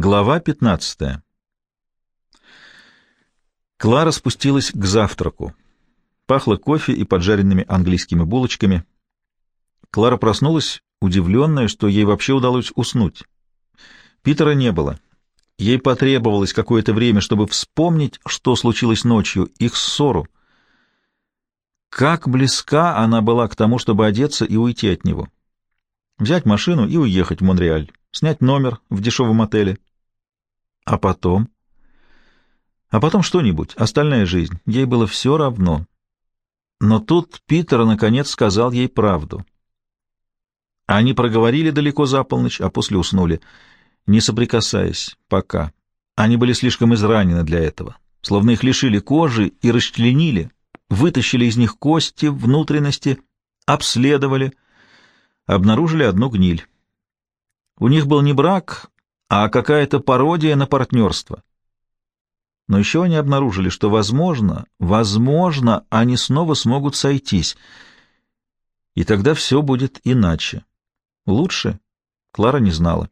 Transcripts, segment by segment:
Глава 15. Клара спустилась к завтраку. Пахло кофе и поджаренными английскими булочками. Клара проснулась, удивленная, что ей вообще удалось уснуть. Питера не было. Ей потребовалось какое-то время, чтобы вспомнить, что случилось ночью, их ссору. Как близка она была к тому, чтобы одеться и уйти от него. Взять машину и уехать в Монреаль, снять номер в дешевом отеле. А потом? А потом что-нибудь, остальная жизнь. Ей было все равно. Но тут Питер, наконец, сказал ей правду. Они проговорили далеко за полночь, а после уснули, не соприкасаясь, пока. Они были слишком изранены для этого, словно их лишили кожи и расчленили, вытащили из них кости, внутренности, обследовали, обнаружили одну гниль. У них был не брак, а какая-то пародия на партнерство. Но еще они обнаружили, что, возможно, возможно, они снова смогут сойтись, и тогда все будет иначе. Лучше Клара не знала.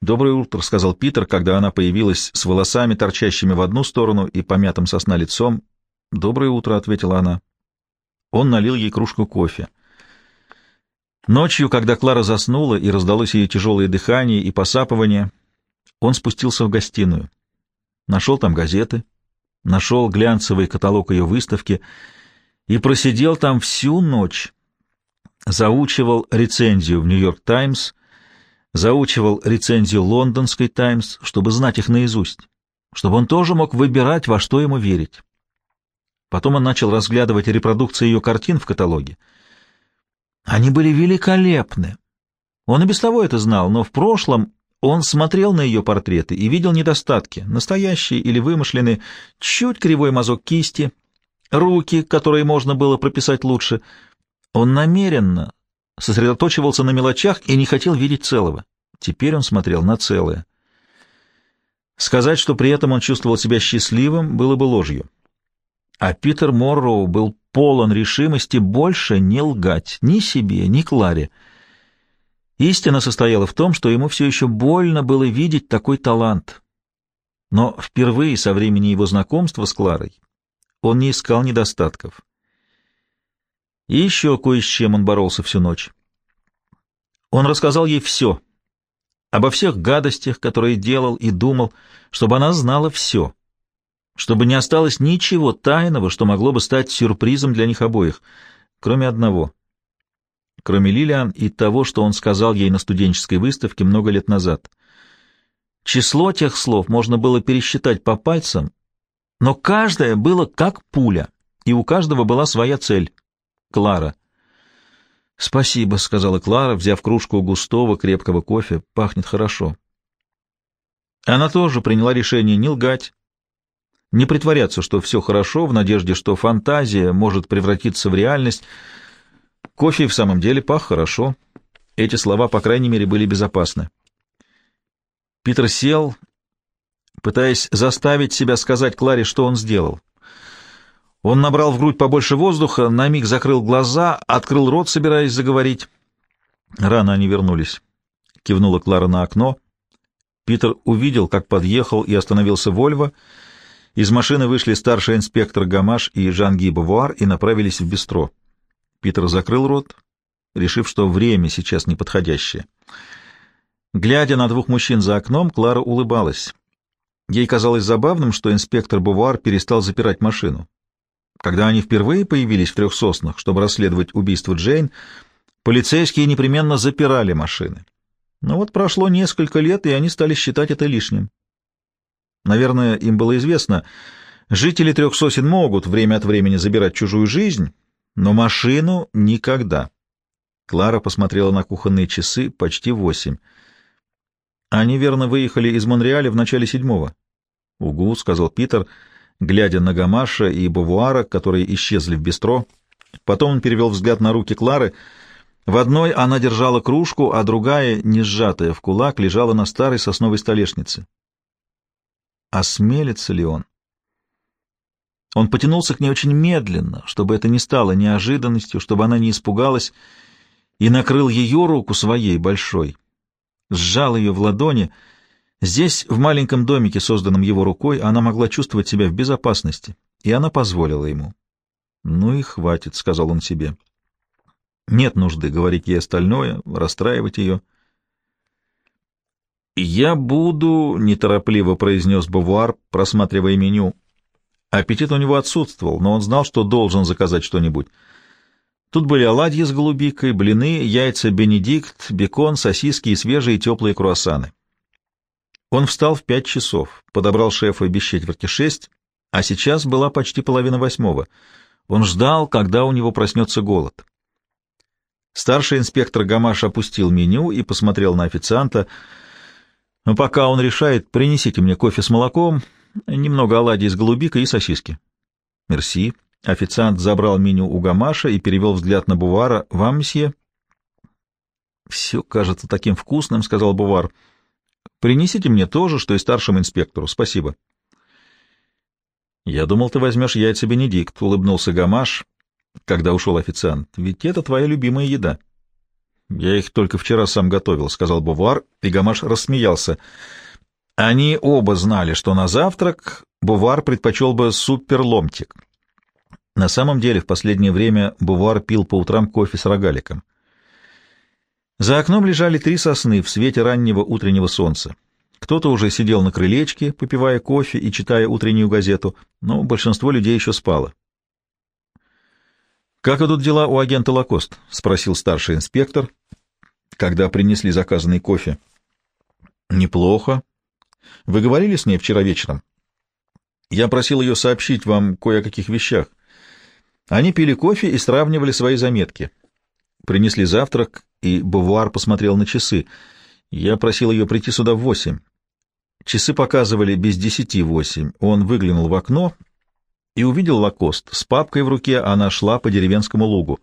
«Доброе утро», — сказал Питер, когда она появилась с волосами, торчащими в одну сторону и помятым сосна лицом. «Доброе утро», — ответила она. Он налил ей кружку кофе. Ночью, когда Клара заснула и раздалось ее тяжелое дыхание и посапывание, он спустился в гостиную. Нашел там газеты, нашел глянцевый каталог ее выставки и просидел там всю ночь. Заучивал рецензию в «Нью-Йорк Таймс», заучивал рецензию «Лондонской Таймс», чтобы знать их наизусть, чтобы он тоже мог выбирать, во что ему верить. Потом он начал разглядывать репродукции ее картин в каталоге — они были великолепны. Он и без того это знал, но в прошлом он смотрел на ее портреты и видел недостатки, настоящие или вымышленные, чуть кривой мазок кисти, руки, которые можно было прописать лучше. Он намеренно сосредоточивался на мелочах и не хотел видеть целого. Теперь он смотрел на целое. Сказать, что при этом он чувствовал себя счастливым, было бы ложью. А Питер Морроу был полон решимости больше не лгать ни себе, ни Кларе. Истина состояла в том, что ему все еще больно было видеть такой талант. Но впервые со времени его знакомства с Кларой он не искал недостатков. И еще кое с чем он боролся всю ночь. Он рассказал ей все, обо всех гадостях, которые делал и думал, чтобы она знала все — чтобы не осталось ничего тайного, что могло бы стать сюрпризом для них обоих, кроме одного. Кроме Лилиан и того, что он сказал ей на студенческой выставке много лет назад. Число тех слов можно было пересчитать по пальцам, но каждое было как пуля, и у каждого была своя цель — Клара. «Спасибо», — сказала Клара, взяв кружку густого крепкого кофе. «Пахнет хорошо». Она тоже приняла решение не лгать, не притворяться, что все хорошо, в надежде, что фантазия может превратиться в реальность. Кофе в самом деле пах хорошо. Эти слова, по крайней мере, были безопасны. Питер сел, пытаясь заставить себя сказать Кларе, что он сделал. Он набрал в грудь побольше воздуха, на миг закрыл глаза, открыл рот, собираясь заговорить. Рано они вернулись. Кивнула Клара на окно. Питер увидел, как подъехал и остановился Вольво, — из машины вышли старший инспектор Гамаш и Жан-Ги Бавуар и направились в бистро. Питер закрыл рот, решив, что время сейчас неподходящее. Глядя на двух мужчин за окном, Клара улыбалась. Ей казалось забавным, что инспектор Бавуар перестал запирать машину. Когда они впервые появились в трех соснах, чтобы расследовать убийство Джейн, полицейские непременно запирали машины. Но вот прошло несколько лет, и они стали считать это лишним. Наверное, им было известно, жители трех сосен могут время от времени забирать чужую жизнь, но машину никогда. Клара посмотрела на кухонные часы, почти восемь. Они верно выехали из Монреаля в начале седьмого. «Угу», — сказал Питер, глядя на Гамаша и Бавуара, которые исчезли в бистро. Потом он перевел взгляд на руки Клары. В одной она держала кружку, а другая, не сжатая в кулак, лежала на старой сосновой столешнице. Осмелится ли он? Он потянулся к ней очень медленно, чтобы это не стало неожиданностью, чтобы она не испугалась, и накрыл ее руку своей большой, сжал ее в ладони. Здесь, в маленьком домике, созданном его рукой, она могла чувствовать себя в безопасности, и она позволила ему. «Ну и хватит», — сказал он себе. «Нет нужды говорить ей остальное, расстраивать ее». «Я буду», — неторопливо произнес Бавуар, просматривая меню. Аппетит у него отсутствовал, но он знал, что должен заказать что-нибудь. Тут были оладьи с голубикой, блины, яйца бенедикт, бекон, сосиски и свежие теплые круассаны. Он встал в пять часов, подобрал шефа без четверти шесть, а сейчас была почти половина восьмого. Он ждал, когда у него проснется голод. Старший инспектор Гамаш опустил меню и посмотрел на официанта. «Но пока он решает, принесите мне кофе с молоком, немного оладий с голубикой и сосиски». «Мерси». Официант забрал меню у Гамаша и перевел взгляд на Бувара. «Вам, мсье?» «Все кажется таким вкусным», — сказал Бувар. Принесите мне то же, что и старшему инспектору. Спасибо. Я думал, ты возьмешь яйца Бенедикт, — улыбнулся Гамаш, когда ушел официант. Ведь это твоя любимая еда. Я их только вчера сам готовил, — сказал Бувар, и Гамаш рассмеялся. Они оба знали, что на завтрак Бувар предпочел бы суперломтик. На самом деле, в последнее время Бувар пил по утрам кофе с рогаликом. За окном лежали три сосны в свете раннего утреннего солнца. Кто-то уже сидел на крылечке, попивая кофе и читая утреннюю газету, но большинство людей еще спало. «Как идут дела у агента Лакост?» — спросил старший инспектор, когда принесли заказанный кофе. «Неплохо. Вы говорили с ней вчера вечером?» «Я просил ее сообщить вам кое о каких вещах. Они пили кофе и сравнивали свои заметки. Принесли завтрак, и Бувуар посмотрел на часы. Я просил ее прийти сюда в восемь. Часы показывали без десяти восемь. Он выглянул в окно и увидел Лакост. С папкой в руке она шла по деревенскому лугу.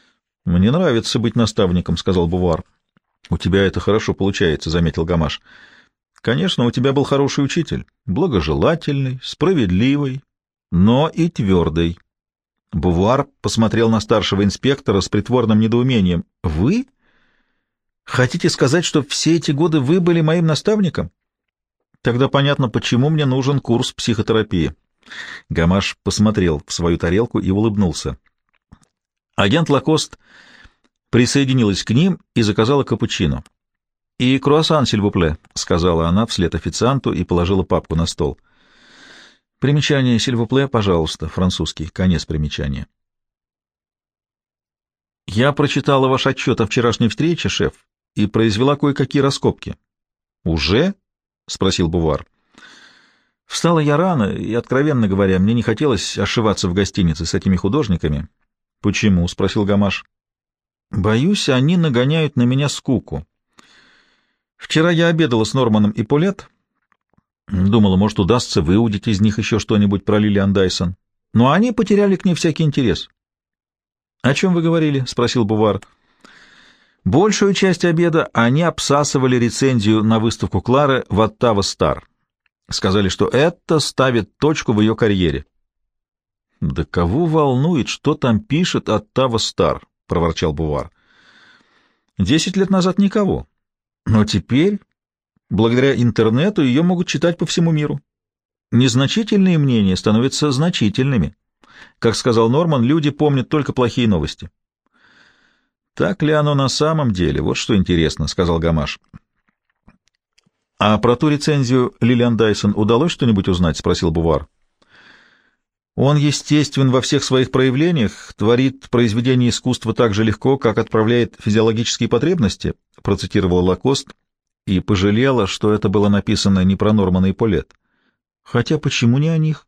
— Мне нравится быть наставником, — сказал Бувар. — У тебя это хорошо получается, — заметил Гамаш. — Конечно, у тебя был хороший учитель, благожелательный, справедливый, но и твердый. Бувар посмотрел на старшего инспектора с притворным недоумением. «Вы? Хотите сказать, что все эти годы вы были моим наставником? Тогда понятно, почему мне нужен курс психотерапии». Гамаш посмотрел в свою тарелку и улыбнулся. Агент Лакост присоединилась к ним и заказала капучино. «И круассан, сильвупле», — сказала она вслед официанту и положила папку на стол. — Примечание «Сильвупле», пожалуйста, французский, конец примечания. Я прочитала ваш отчет о вчерашней встрече, шеф, и произвела кое-какие раскопки. Уже? — спросил Бувар. Встала я рано, и, откровенно говоря, мне не хотелось ошиваться в гостинице с этими художниками. — Почему? — спросил Гамаш. — Боюсь, они нагоняют на меня скуку. Вчера я обедала с Норманом и Полет, Думала, может, удастся выудить из них еще что-нибудь про Лилиан Дайсон. Но они потеряли к ней всякий интерес. — О чем вы говорили? — спросил Бувар. Большую часть обеда они обсасывали рецензию на выставку Клары в Оттава Стар. Сказали, что это ставит точку в ее карьере. — Да кого волнует, что там пишет Оттава Стар? — проворчал Бувар. — Десять лет назад никого. Но теперь Благодаря интернету ее могут читать по всему миру. Незначительные мнения становятся значительными. Как сказал Норман, люди помнят только плохие новости. Так ли оно на самом деле? Вот что интересно, сказал Гамаш. А про ту рецензию Лилиан Дайсон удалось что-нибудь узнать? спросил Бувар. Он естествен во всех своих проявлениях, творит произведение искусства так же легко, как отправляет физиологические потребности, процитировал Лакост и пожалела, что это было написано не про Нормана и Полет. Хотя почему не о них?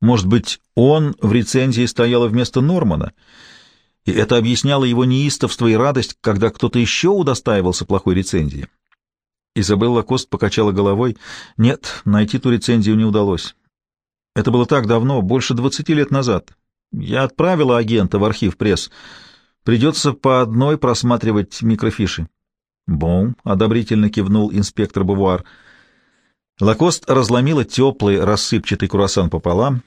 Может быть, он в рецензии стоял вместо Нормана, и это объясняло его неистовство и радость, когда кто-то еще удостаивался плохой рецензии. Изабелла Кост покачала головой. Нет, найти ту рецензию не удалось. Это было так давно, больше двадцати лет назад. Я отправила агента в архив пресс. Придется по одной просматривать микрофиши. «Бом», — одобрительно кивнул инспектор Бувуар. Лакост разломила теплый рассыпчатый круассан пополам.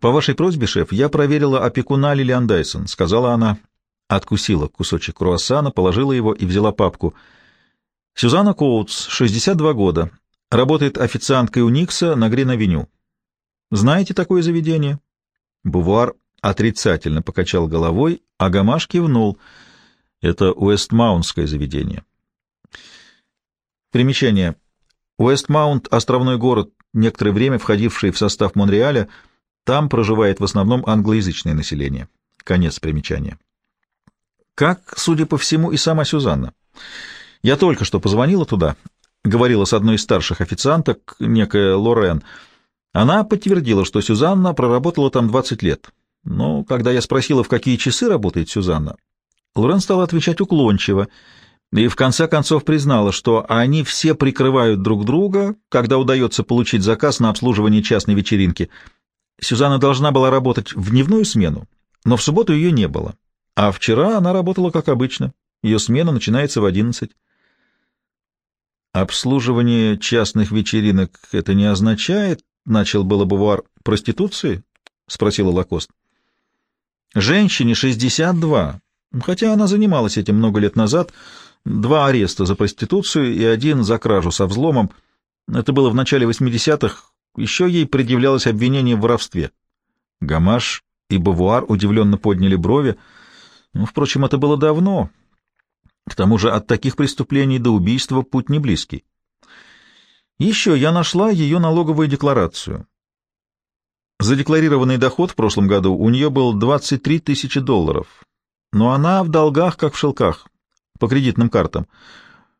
«По вашей просьбе, шеф, я проверила опекуна Лилиан Дайсон», — сказала она. Откусила кусочек круассана, положила его и взяла папку. Сюзанна Коутс, 62 года. Работает официанткой у Никса на Грин-авеню. Знаете такое заведение? Бувар отрицательно покачал головой, а Гамаш кивнул. Это Уэстмаунтское заведение. Примечание. Уэстмаунт — островной город, некоторое время входивший в состав Монреаля. Там проживает в основном англоязычное население. Конец примечания. Как, судя по всему, и сама Сюзанна. Я только что позвонила туда, говорила с одной из старших официанток, некая Лорен. Она подтвердила, что Сюзанна проработала там 20 лет. Но когда я спросила, в какие часы работает Сюзанна, Лорен стала отвечать уклончиво и в конце концов признала, что они все прикрывают друг друга, когда удается получить заказ на обслуживание частной вечеринки. Сюзанна должна была работать в дневную смену, но в субботу ее не было. А вчера она работала как обычно. Ее смена начинается в одиннадцать. «Обслуживание частных вечеринок — это не означает, — начал было Бувар, — проституции?» — спросила Лакост. «Женщине 62, хотя она занималась этим много лет назад, два ареста за проституцию и один за кражу со взломом. Это было в начале 80-х, еще ей предъявлялось обвинение в воровстве». Гамаш и Бавуар удивленно подняли брови. Ну, впрочем, это было давно, к тому же от таких преступлений до убийства путь не близкий. Еще я нашла ее налоговую декларацию. Задекларированный доход в прошлом году у нее был 23 тысячи долларов, но она в долгах, как в шелках, по кредитным картам.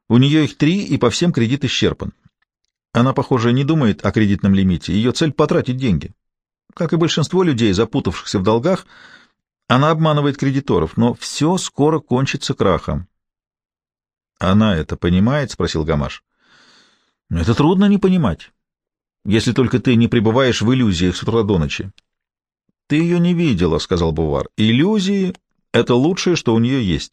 У нее их три, и по всем кредит исчерпан. Она, похоже, не думает о кредитном лимите, ее цель — потратить деньги. Как и большинство людей, запутавшихся в долгах, она обманывает кредиторов, но все скоро кончится крахом. Она это понимает? — спросил Гамаш. — Это трудно не понимать, если только ты не пребываешь в иллюзиях с утра до ночи. — Ты ее не видела, — сказал Бувар. — Иллюзии — это лучшее, что у нее есть.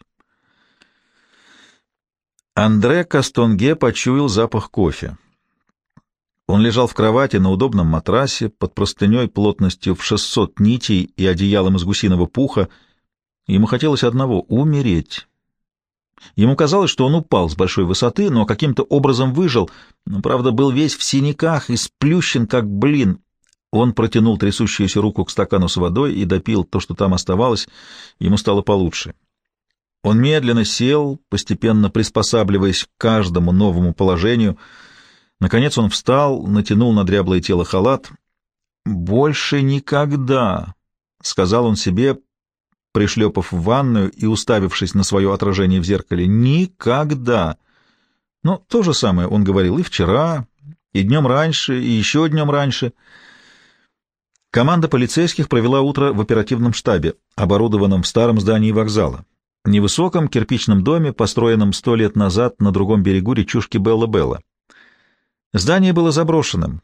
Андре Кастонге почуял запах кофе. Он лежал в кровати на удобном матрасе, под простыней плотностью в 600 нитей и одеялом из гусиного пуха. Ему хотелось одного — умереть. Ему казалось, что он упал с большой высоты, но каким-то образом выжил, но, правда, был весь в синяках и сплющен, как блин. Он протянул трясущуюся руку к стакану с водой и допил то, что там оставалось. Ему стало получше. Он медленно сел, постепенно приспосабливаясь к каждому новому положению. Наконец он встал, натянул на дряблое тело халат. «Больше никогда!» — сказал он себе, пришлепав в ванную и уставившись на свое отражение в зеркале. «Никогда!» Но то же самое он говорил и вчера, и днем раньше, и еще днем раньше. Команда полицейских провела утро в оперативном штабе, оборудованном в старом здании вокзала, невысоком кирпичном доме, построенном сто лет назад на другом берегу речушки Белла-Белла. Здание было заброшенным,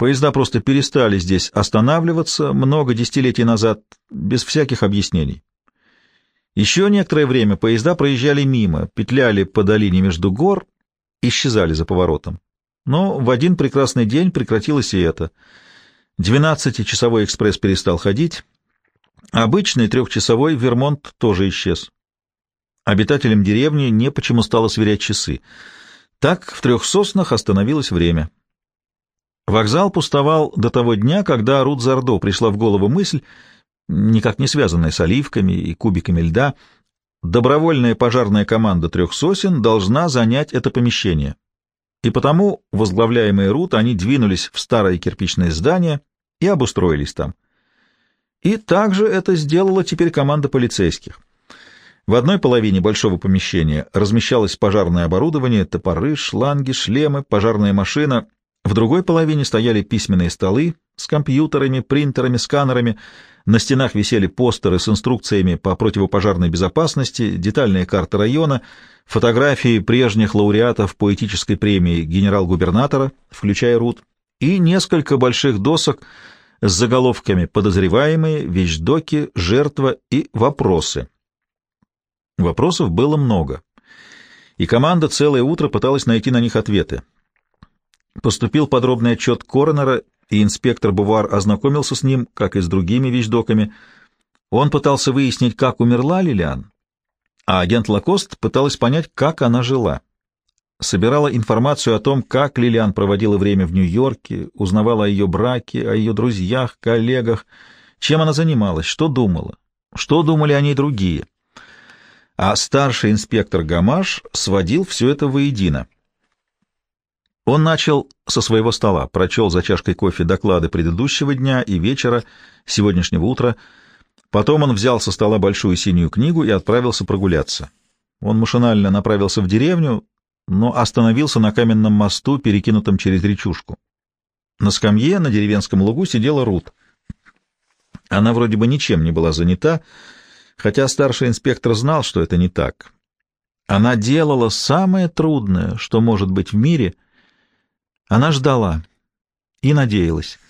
Поезда просто перестали здесь останавливаться много десятилетий назад, без всяких объяснений. Еще некоторое время поезда проезжали мимо, петляли по долине между гор, исчезали за поворотом. Но в один прекрасный день прекратилось и это. Двенадцатичасовой экспресс перестал ходить, обычный трехчасовой Вермонт тоже исчез. Обитателям деревни не почему стало сверять часы. Так в трех соснах остановилось время. Вокзал пустовал до того дня, когда Рут Зардо пришла в голову мысль, никак не связанная с оливками и кубиками льда, добровольная пожарная команда трех сосен должна занять это помещение. И потому, возглавляемые Рут, они двинулись в старое кирпичное здание и обустроились там. И также это сделала теперь команда полицейских. В одной половине большого помещения размещалось пожарное оборудование, топоры, шланги, шлемы, пожарная машина в другой половине стояли письменные столы с компьютерами, принтерами, сканерами, на стенах висели постеры с инструкциями по противопожарной безопасности, детальные карты района, фотографии прежних лауреатов поэтической премии генерал-губернатора, включая Рут, и несколько больших досок с заголовками «Подозреваемые», «Вещдоки», «Жертва» и «Вопросы». Вопросов было много, и команда целое утро пыталась найти на них ответы. Поступил подробный отчет коронера, и инспектор Бувар ознакомился с ним, как и с другими вещдоками. Он пытался выяснить, как умерла Лилиан, а агент Лакост пыталась понять, как она жила. собирала информацию о том, как Лилиан проводила время в Нью-Йорке, узнавала о ее браке, о ее друзьях, коллегах, чем она занималась, что думала, что думали о ней другие. А старший инспектор Гамаш сводил все это воедино. Он начал со своего стола, прочел за чашкой кофе доклады предыдущего дня и вечера, сегодняшнего утра. Потом он взял со стола большую синюю книгу и отправился прогуляться. Он машинально направился в деревню, но остановился на каменном мосту, перекинутом через речушку. На скамье на деревенском лугу сидела Рут. Она вроде бы ничем не была занята, хотя старший инспектор знал, что это не так. Она делала самое трудное, что может быть в мире — она ждала и надеялась.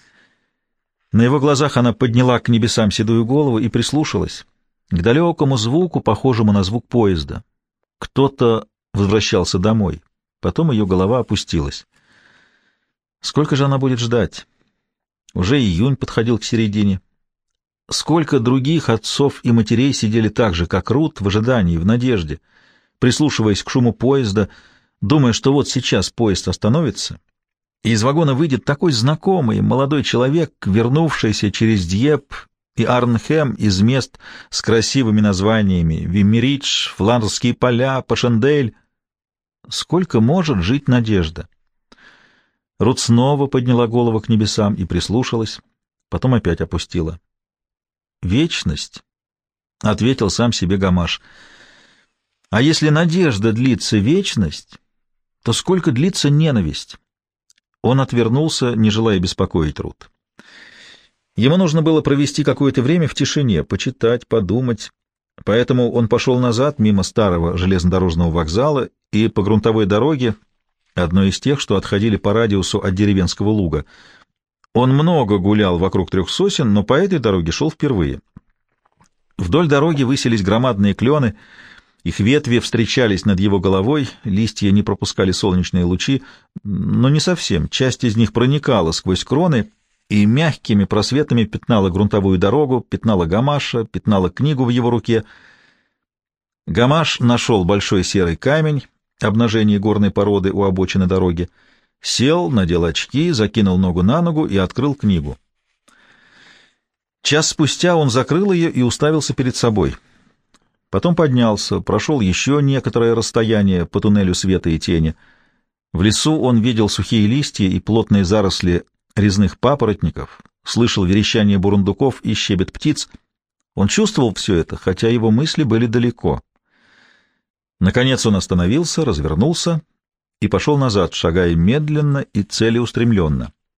На его глазах она подняла к небесам седую голову и прислушалась к далекому звуку, похожему на звук поезда. Кто-то возвращался домой. Потом ее голова опустилась. Сколько же она будет ждать? Уже июнь подходил к середине. Сколько других отцов и матерей сидели так же, как Рут, в ожидании, в надежде, прислушиваясь к шуму поезда, думая, что вот сейчас поезд остановится, и из вагона выйдет такой знакомый молодой человек, вернувшийся через Дьеп и Арнхем из мест с красивыми названиями Виммеридж, Фландерские поля, Пашендель. Сколько может жить надежда? Рут снова подняла голову к небесам и прислушалась, потом опять опустила. «Вечность», — ответил сам себе Гамаш. «А если надежда длится вечность, то сколько длится ненависть?» Он отвернулся, не желая беспокоить Рут. Ему нужно было провести какое-то время в тишине, почитать, подумать. Поэтому он пошел назад мимо старого железнодорожного вокзала и по грунтовой дороге, одной из тех, что отходили по радиусу от деревенского луга. Он много гулял вокруг трех сосен, но по этой дороге шел впервые. Вдоль дороги высились громадные клены — их ветви встречались над его головой, листья не пропускали солнечные лучи, но не совсем. Часть из них проникала сквозь кроны и мягкими просветами пятнала грунтовую дорогу, пятнала гамаша, пятнала книгу в его руке. Гамаш нашел большой серый камень, обнажение горной породы у обочины дороги, сел, надел очки, закинул ногу на ногу и открыл книгу. Час спустя он закрыл ее и уставился перед собой — Потом поднялся, прошел еще некоторое расстояние по туннелю света и тени. В лесу он видел сухие листья и плотные заросли резных папоротников, слышал верещание бурундуков и щебет птиц. Он чувствовал все это, хотя его мысли были далеко. Наконец он остановился, развернулся и пошел назад, шагая медленно и целеустремленно.